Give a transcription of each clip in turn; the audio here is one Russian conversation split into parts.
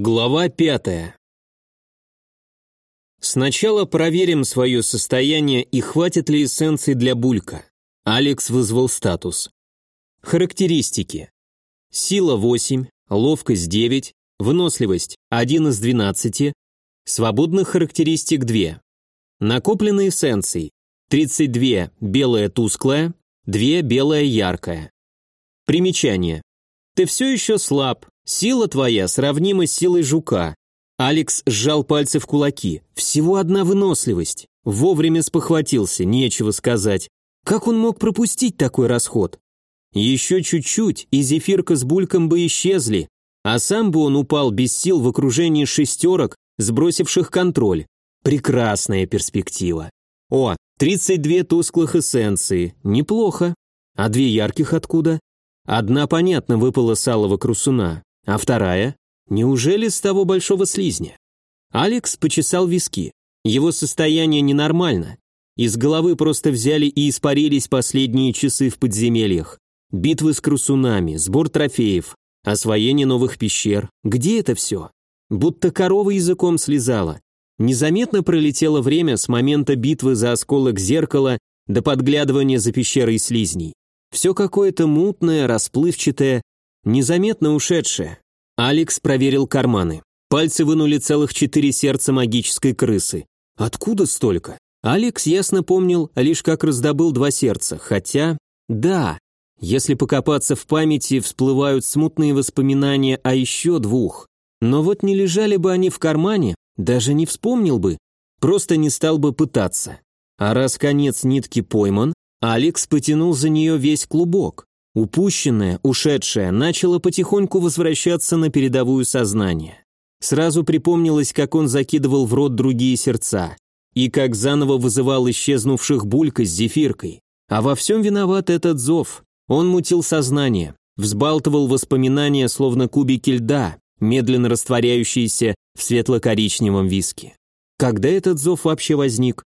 Глава пятая. Сначала проверим свое состояние и хватит ли эссенции для булька. Алекс вызвал статус. Характеристики. Сила 8, ловкость 9, выносливость 1 из 12, свободных характеристик 2. Накопленные эссенции. 32 белая тусклая, 2 белая яркая. Примечание. Ты все еще слаб, Сила твоя сравнима с силой жука. Алекс сжал пальцы в кулаки. Всего одна выносливость. Вовремя спохватился, нечего сказать. Как он мог пропустить такой расход? Еще чуть-чуть, и зефирка с бульком бы исчезли, а сам бы он упал без сил в окружении шестерок, сбросивших контроль. Прекрасная перспектива. О, 32 тусклых эссенции. Неплохо. А две ярких откуда? Одна, понятно, выпала с алого крусуна. А вторая? Неужели с того большого слизня? Алекс почесал виски. Его состояние ненормально. Из головы просто взяли и испарились последние часы в подземельях. Битвы с крусунами, сбор трофеев, освоение новых пещер. Где это все? Будто корова языком слезала. Незаметно пролетело время с момента битвы за осколок зеркала до подглядывания за пещерой слизней. Все какое-то мутное, расплывчатое, Незаметно ушедшая. Алекс проверил карманы. Пальцы вынули целых четыре сердца магической крысы. Откуда столько? Алекс ясно помнил лишь как раздобыл два сердца, хотя... Да, если покопаться в памяти, всплывают смутные воспоминания о еще двух. Но вот не лежали бы они в кармане, даже не вспомнил бы, просто не стал бы пытаться. А раз конец нитки пойман, Алекс потянул за нее весь клубок. Упущенное, ушедшее, начало потихоньку возвращаться на передовую сознание. Сразу припомнилось, как он закидывал в рот другие сердца, и как заново вызывал исчезнувших булька с зефиркой. А во всем виноват этот зов. Он мутил сознание, взбалтывал воспоминания, словно кубики льда, медленно растворяющиеся в светло-коричневом виске. Когда этот зов вообще возник?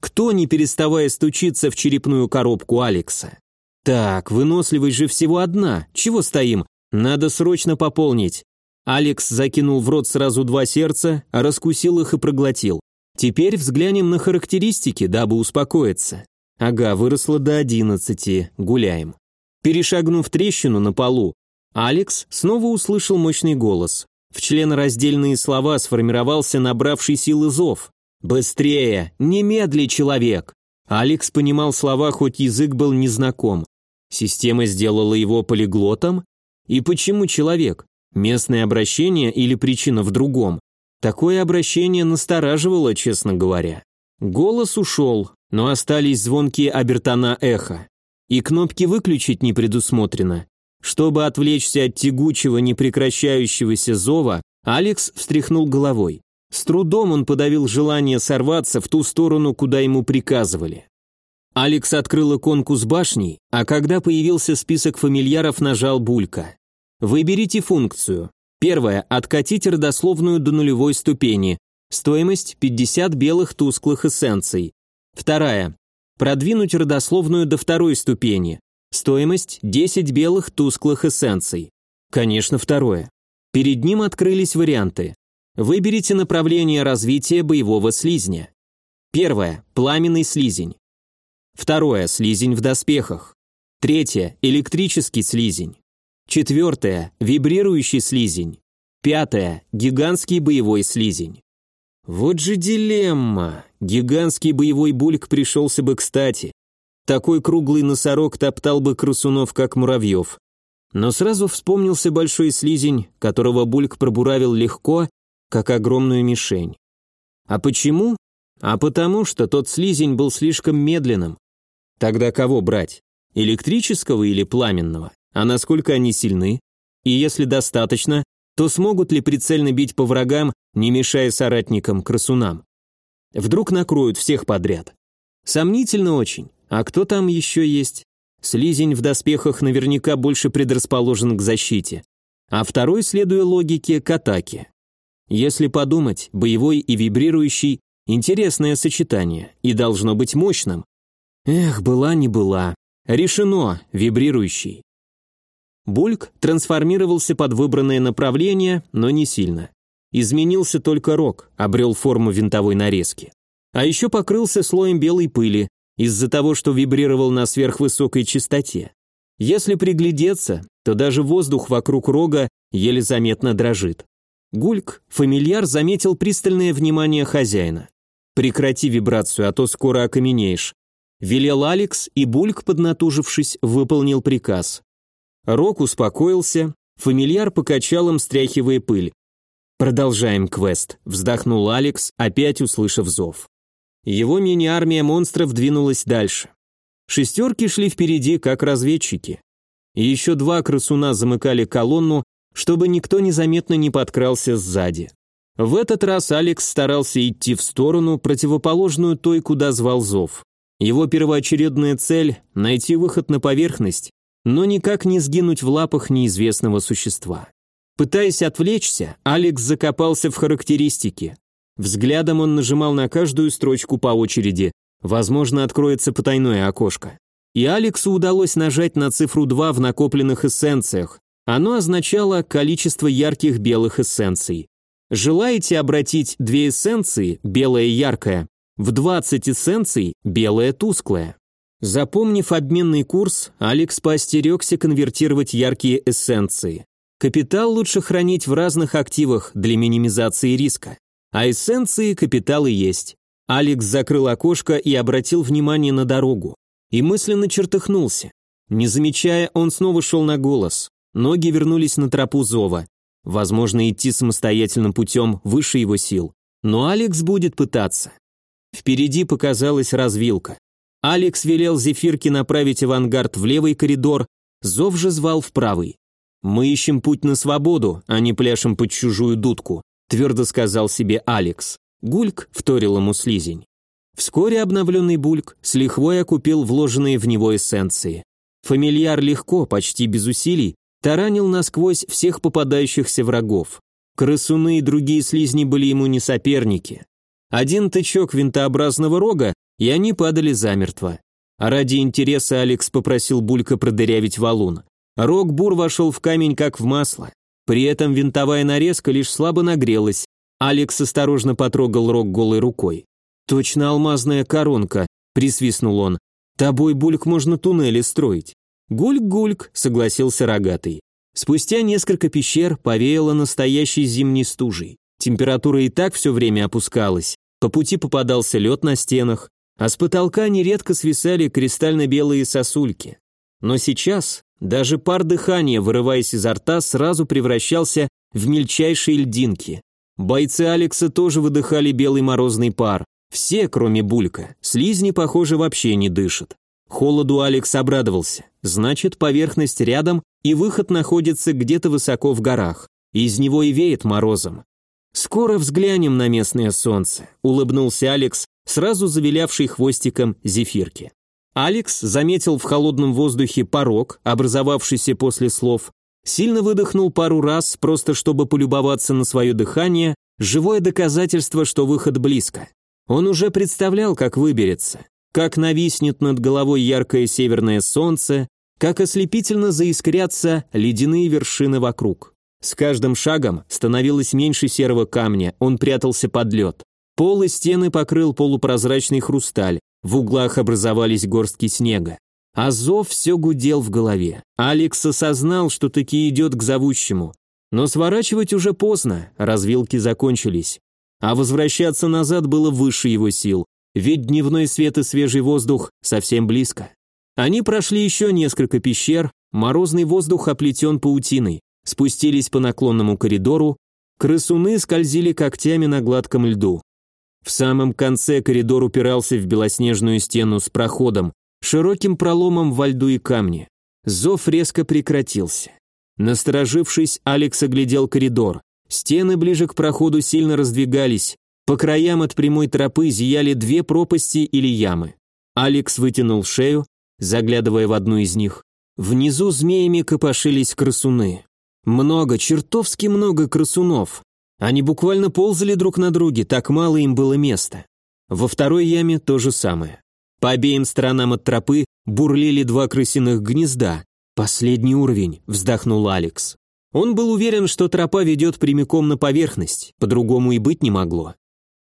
Кто, не переставая стучиться в черепную коробку Алекса? Так, выносливость же всего одна. Чего стоим? Надо срочно пополнить. Алекс закинул в рот сразу два сердца, раскусил их и проглотил. Теперь взглянем на характеристики, дабы успокоиться. Ага, выросло до одиннадцати. Гуляем. Перешагнув трещину на полу, Алекс снова услышал мощный голос. В членораздельные слова сформировался набравший силы зов. «Быстрее! Немедли, человек!» Алекс понимал слова, хоть язык был незнаком. Система сделала его полиглотом? И почему человек? Местное обращение или причина в другом? Такое обращение настораживало, честно говоря. Голос ушел, но остались звонкие обертона эхо. И кнопки выключить не предусмотрено. Чтобы отвлечься от тягучего, непрекращающегося зова, Алекс встряхнул головой. С трудом он подавил желание сорваться в ту сторону, куда ему приказывали. Алекс открыл иконку с башней, а когда появился список фамильяров, нажал булька. Выберите функцию. Первая – откатить родословную до нулевой ступени. Стоимость – 50 белых тусклых эссенций. Вторая – продвинуть родословную до второй ступени. Стоимость – 10 белых тусклых эссенций. Конечно, второе. Перед ним открылись варианты. Выберите направление развития боевого слизня. Первое – пламенный слизень. Второе – слизень в доспехах. Третье – электрический слизень. Четвертое – вибрирующий слизень. Пятое – гигантский боевой слизень. Вот же дилемма. Гигантский боевой бульк пришелся бы кстати. Такой круглый носорог топтал бы красунов, как муравьев. Но сразу вспомнился большой слизень, которого бульк пробуравил легко, как огромную мишень. А почему? А потому, что тот слизень был слишком медленным, Тогда кого брать? Электрического или пламенного? А насколько они сильны? И если достаточно, то смогут ли прицельно бить по врагам, не мешая соратникам-красунам? Вдруг накроют всех подряд? Сомнительно очень. А кто там еще есть? Слизень в доспехах наверняка больше предрасположен к защите. А второй, следуя логике, к атаке. Если подумать, боевой и вибрирующий – интересное сочетание и должно быть мощным, Эх, была не была. Решено, вибрирующий. Бульк трансформировался под выбранное направление, но не сильно. Изменился только рог, обрел форму винтовой нарезки. А еще покрылся слоем белой пыли, из-за того, что вибрировал на сверхвысокой частоте. Если приглядеться, то даже воздух вокруг рога еле заметно дрожит. Гульк, фамильяр, заметил пристальное внимание хозяина. «Прекрати вибрацию, а то скоро окаменеешь», велел Алекс, и Бульк, поднатужившись, выполнил приказ. Рок успокоился, фамильяр покачал им, стряхивая пыль. «Продолжаем квест», — вздохнул Алекс, опять услышав зов. Его мини-армия монстров двинулась дальше. Шестерки шли впереди, как разведчики. Еще два крысуна замыкали колонну, чтобы никто незаметно не подкрался сзади. В этот раз Алекс старался идти в сторону, противоположную той, куда звал зов. Его первоочередная цель – найти выход на поверхность, но никак не сгинуть в лапах неизвестного существа. Пытаясь отвлечься, Алекс закопался в характеристики. Взглядом он нажимал на каждую строчку по очереди. Возможно, откроется потайное окошко. И Алексу удалось нажать на цифру 2 в накопленных эссенциях. Оно означало количество ярких белых эссенций. Желаете обратить две эссенции, белая и яркая, в 20 эссенций, белая тусклая? Запомнив обменный курс, Алекс поостерегся конвертировать яркие эссенции. Капитал лучше хранить в разных активах для минимизации риска. А эссенции капиталы есть. Алекс закрыл окошко и обратил внимание на дорогу. И мысленно чертыхнулся. Не замечая, он снова шел на голос. Ноги вернулись на тропу зова. Возможно, идти самостоятельным путем выше его сил. Но Алекс будет пытаться. Впереди показалась развилка. Алекс велел Зефирке направить авангард в левый коридор, зов же звал в правый. «Мы ищем путь на свободу, а не пляшем под чужую дудку», твердо сказал себе Алекс. Гульк вторил ему слизень. Вскоре обновленный Бульк с лихвой окупил вложенные в него эссенции. Фамильяр легко, почти без усилий, таранил насквозь всех попадающихся врагов. Крысуны и другие слизни были ему не соперники. Один тычок винтообразного рога, и они падали замертво. А ради интереса Алекс попросил Булька продырявить валун. Рог-бур вошел в камень как в масло. При этом винтовая нарезка лишь слабо нагрелась. Алекс осторожно потрогал рог голой рукой. «Точно алмазная коронка», — присвистнул он. «Тобой, Бульк, можно туннели строить». «Гульк-гульк», — согласился рогатый. Спустя несколько пещер повеяло настоящей зимней стужей. Температура и так все время опускалась. По пути попадался лед на стенах, а с потолка нередко свисали кристально-белые сосульки. Но сейчас даже пар дыхания, вырываясь изо рта, сразу превращался в мельчайшие льдинки. Бойцы Алекса тоже выдыхали белый морозный пар. Все, кроме Булька. Слизни, похоже, вообще не дышат. Холоду Алекс обрадовался. Значит, поверхность рядом, и выход находится где-то высоко в горах. Из него и веет морозом. «Скоро взглянем на местное солнце», — улыбнулся Алекс, сразу завилявший хвостиком зефирки. Алекс заметил в холодном воздухе порог, образовавшийся после слов, сильно выдохнул пару раз, просто чтобы полюбоваться на свое дыхание, живое доказательство, что выход близко. Он уже представлял, как выберется, как нависнет над головой яркое северное солнце, как ослепительно заискрятся ледяные вершины вокруг. С каждым шагом становилось меньше серого камня, он прятался под лед. Пол и стены покрыл полупрозрачный хрусталь, в углах образовались горстки снега. А зов все гудел в голове. Алекс осознал, что таки идет к зовущему. Но сворачивать уже поздно, развилки закончились. А возвращаться назад было выше его сил, ведь дневной свет и свежий воздух совсем близко. Они прошли еще несколько пещер, морозный воздух оплетен паутиной, спустились по наклонному коридору, крысуны скользили когтями на гладком льду. В самом конце коридор упирался в белоснежную стену с проходом, широким проломом во льду и камне. Зов резко прекратился. Насторожившись, Алекс оглядел коридор. Стены ближе к проходу сильно раздвигались. По краям от прямой тропы зияли две пропасти или ямы. Алекс вытянул шею, заглядывая в одну из них. Внизу змеями копошились крысуны. Много, чертовски много крысунов. Они буквально ползали друг на друге, так мало им было места. Во второй яме то же самое. По обеим сторонам от тропы бурлили два крысиных гнезда. Последний уровень, вздохнул Алекс. Он был уверен, что тропа ведет прямиком на поверхность, по-другому и быть не могло.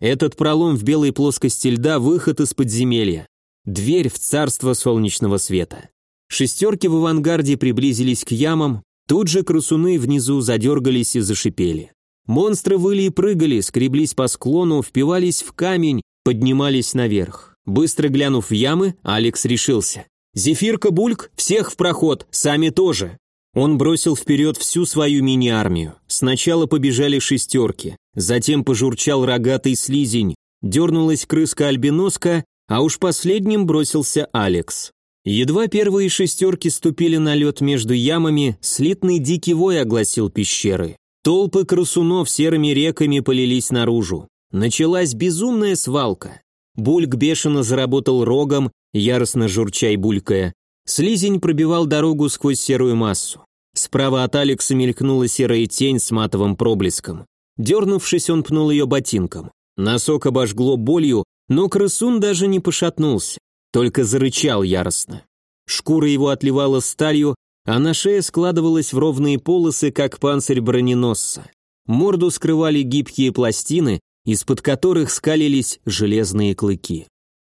Этот пролом в белой плоскости льда – выход из подземелья. Дверь в царство солнечного света. Шестерки в авангарде приблизились к ямам, тут же красуны внизу задергались и зашипели. Монстры выли и прыгали, скреблись по склону, впивались в камень, поднимались наверх. Быстро глянув в ямы, Алекс решился. «Зефирка, Бульк, всех в проход, сами тоже!» Он бросил вперед всю свою мини-армию. Сначала побежали шестерки, затем пожурчал рогатый слизень, дернулась крыска-альбиноска, а уж последним бросился Алекс. Едва первые шестерки ступили на лед между ямами, слитный дикий вой огласил пещеры. Толпы красунов серыми реками полились наружу. Началась безумная свалка. Бульк бешено заработал рогом, яростно журча и булькая. Слизень пробивал дорогу сквозь серую массу. Справа от Алекса мелькнула серая тень с матовым проблеском. Дернувшись, он пнул ее ботинком. Носок обожгло болью, но крысун даже не пошатнулся, только зарычал яростно. Шкура его отливала сталью, а на шее складывалась в ровные полосы, как панцирь броненосца. Морду скрывали гибкие пластины, из-под которых скалились железные клыки.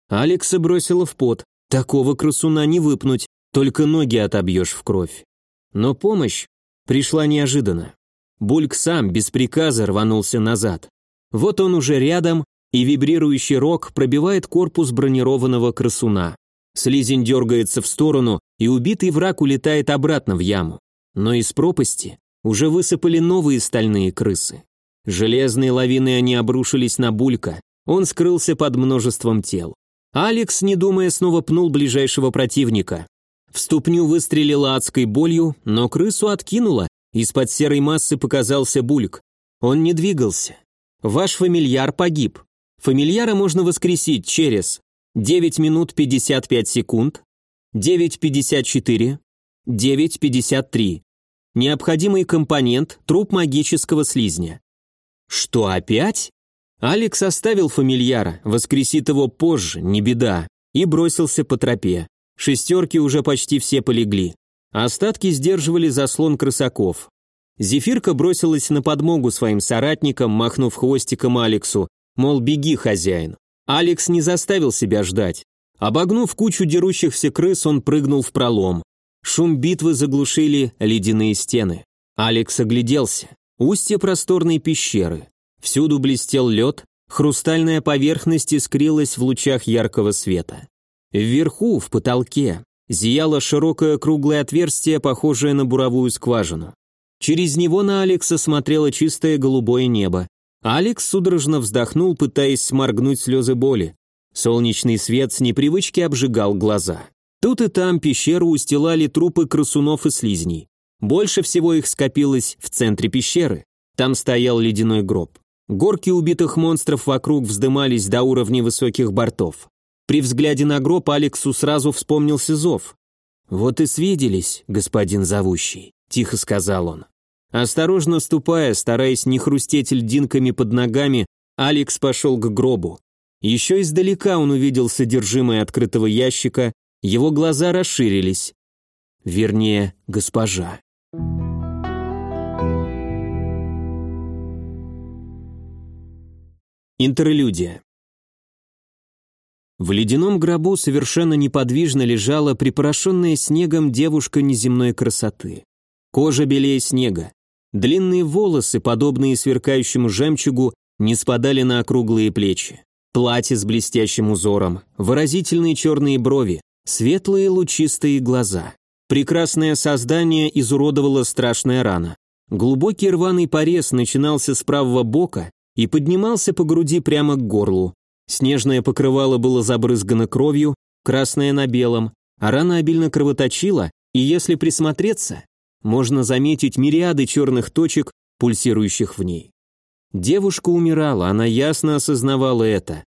Алекса бросила в пот. Такого крысуна не выпнуть, только ноги отобьешь в кровь. Но помощь пришла неожиданно. Бульк сам без приказа рванулся назад. Вот он уже рядом, и вибрирующий рог пробивает корпус бронированного крысуна. Слизень дергается в сторону, и убитый враг улетает обратно в яму. Но из пропасти уже высыпали новые стальные крысы. Железные лавины они обрушились на Булька, он скрылся под множеством тел. Алекс, не думая, снова пнул ближайшего противника. В ступню выстрелила адской болью, но крысу откинуло, из-под серой массы показался Бульк. Он не двигался. Ваш фамильяр погиб. Фамильяра можно воскресить через 9 минут 55 секунд, 9.54, 9.53. Необходимый компонент – труп магического слизня. Что, опять? Алекс оставил фамильяра, воскресит его позже, не беда, и бросился по тропе. Шестерки уже почти все полегли. Остатки сдерживали заслон крысаков. Зефирка бросилась на подмогу своим соратникам, махнув хвостиком Алексу, мол, беги, хозяин. Алекс не заставил себя ждать. Обогнув кучу дерущихся крыс, он прыгнул в пролом. Шум битвы заглушили ледяные стены. Алекс огляделся. Устье просторной пещеры. Всюду блестел лед, хрустальная поверхность искрилась в лучах яркого света. Вверху, в потолке, зияло широкое круглое отверстие, похожее на буровую скважину. Через него на Алекса смотрело чистое голубое небо. Алекс судорожно вздохнул, пытаясь сморгнуть слезы боли. Солнечный свет с непривычки обжигал глаза. Тут и там пещеру устилали трупы красунов и слизней. Больше всего их скопилось в центре пещеры. Там стоял ледяной гроб. Горки убитых монстров вокруг вздымались до уровня высоких бортов. При взгляде на гроб Алексу сразу вспомнился зов. «Вот и свиделись, господин зовущий», — тихо сказал он. Осторожно ступая, стараясь не хрустеть льдинками под ногами, Алекс пошел к гробу. Еще издалека он увидел содержимое открытого ящика, его глаза расширились. Вернее, госпожа. Интерлюдия. В ледяном гробу совершенно неподвижно лежала припорошенная снегом девушка неземной красоты. Кожа белее снега. Длинные волосы, подобные сверкающему жемчугу, не спадали на округлые плечи. Платье с блестящим узором, выразительные черные брови, светлые лучистые глаза. Прекрасное создание изуродовало страшная рана. Глубокий рваный порез начинался с правого бока и поднимался по груди прямо к горлу. Снежное покрывало было забрызгано кровью, красное на белом, а рана обильно кровоточила, и если присмотреться, можно заметить мириады черных точек, пульсирующих в ней. Девушка умирала, она ясно осознавала это.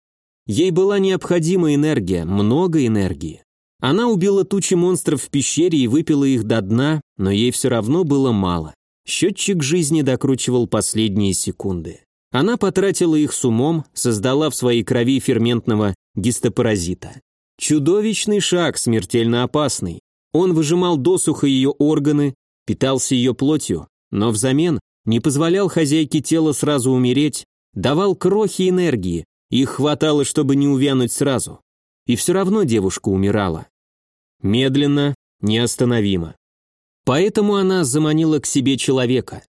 Ей была необходима энергия, много энергии. Она убила тучи монстров в пещере и выпила их до дна, но ей все равно было мало. Счетчик жизни докручивал последние секунды. Она потратила их с умом, создала в своей крови ферментного гистопаразита. Чудовищный шаг, смертельно опасный. Он выжимал досуха ее органы, питался ее плотью, но взамен не позволял хозяйке тела сразу умереть, давал крохи энергии, их хватало, чтобы не увянуть сразу. И все равно девушка умирала. Медленно, неостановимо. Поэтому она заманила к себе человека.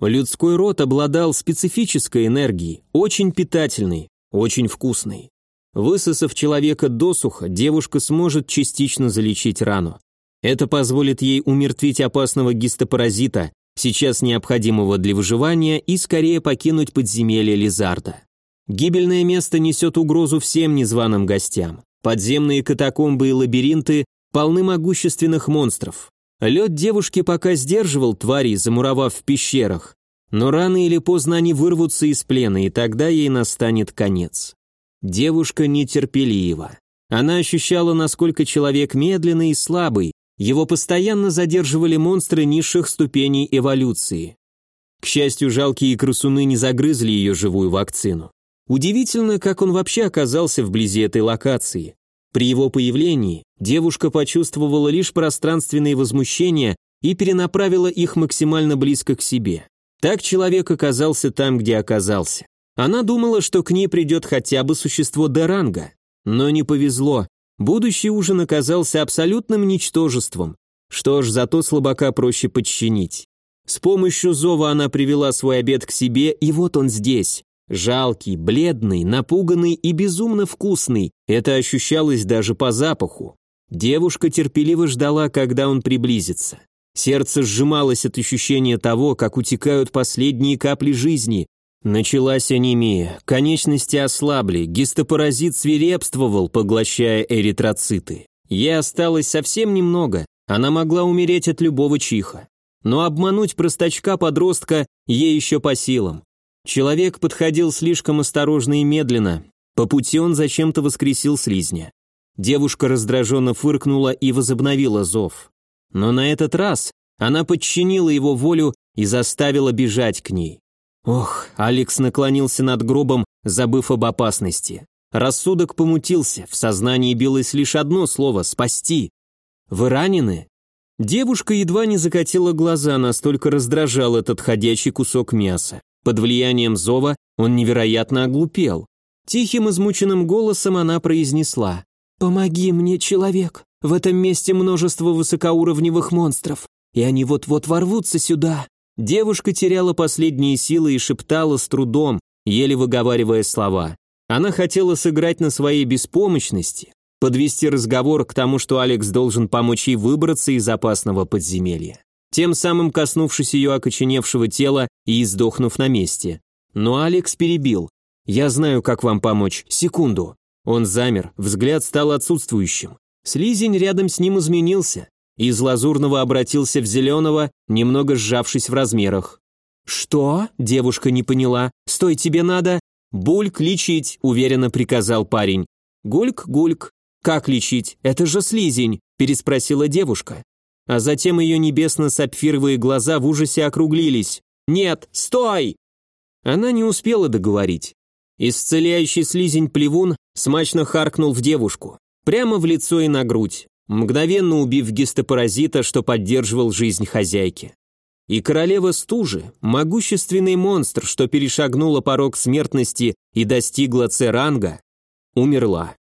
Людской род обладал специфической энергией, очень питательной, очень вкусной. Высосав человека досуха, девушка сможет частично залечить рану. Это позволит ей умертвить опасного гистопаразита, сейчас необходимого для выживания, и скорее покинуть подземелье Лизарда. Гибельное место несет угрозу всем незваным гостям. Подземные катакомбы и лабиринты полны могущественных монстров. Лед девушки пока сдерживал тварей, замуровав в пещерах, но рано или поздно они вырвутся из плена, и тогда ей настанет конец. Девушка нетерпелива. Она ощущала, насколько человек медленный и слабый, его постоянно задерживали монстры низших ступеней эволюции. К счастью, жалкие крысуны не загрызли ее живую вакцину. Удивительно, как он вообще оказался вблизи этой локации. При его появлении девушка почувствовала лишь пространственные возмущения и перенаправила их максимально близко к себе. Так человек оказался там, где оказался. Она думала, что к ней придет хотя бы существо Деранга, но не повезло. Будущий ужин оказался абсолютным ничтожеством. Что ж, зато слабака проще подчинить. С помощью зова она привела свой обед к себе, и вот он здесь. Жалкий, бледный, напуганный и безумно вкусный. Это ощущалось даже по запаху. Девушка терпеливо ждала, когда он приблизится. Сердце сжималось от ощущения того, как утекают последние капли жизни. Началась анемия, конечности ослабли, гистопаразит свирепствовал, поглощая эритроциты. Ей осталось совсем немного, она могла умереть от любого чиха. Но обмануть простачка-подростка ей еще по силам. Человек подходил слишком осторожно и медленно. По пути он зачем-то воскресил слизня. Девушка раздраженно фыркнула и возобновила зов. Но на этот раз она подчинила его волю и заставила бежать к ней. Ох, Алекс наклонился над гробом, забыв об опасности. Рассудок помутился, в сознании билось лишь одно слово «спасти». «Вы ранены?» Девушка едва не закатила глаза, настолько раздражал этот ходячий кусок мяса. Под влиянием зова он невероятно оглупел. Тихим измученным голосом она произнесла «Помоги мне, человек! В этом месте множество высокоуровневых монстров, и они вот-вот ворвутся сюда!» Девушка теряла последние силы и шептала с трудом, еле выговаривая слова. Она хотела сыграть на своей беспомощности, подвести разговор к тому, что Алекс должен помочь ей выбраться из опасного подземелья тем самым коснувшись ее окоченевшего тела и издохнув на месте. Но Алекс перебил. «Я знаю, как вам помочь. Секунду». Он замер, взгляд стал отсутствующим. Слизень рядом с ним изменился. Из лазурного обратился в зеленого, немного сжавшись в размерах. «Что?» – девушка не поняла. «Стой, тебе надо?» «Бульк лечить», – уверенно приказал парень. «Гульк, гульк». «Как лечить? Это же слизень», – переспросила девушка а затем ее небесно-сапфировые глаза в ужасе округлились. «Нет, стой!» Она не успела договорить. Исцеляющий слизень плевун смачно харкнул в девушку, прямо в лицо и на грудь, мгновенно убив гистопаразита, что поддерживал жизнь хозяйки. И королева стужи, могущественный монстр, что перешагнула порог смертности и достигла церанга, умерла.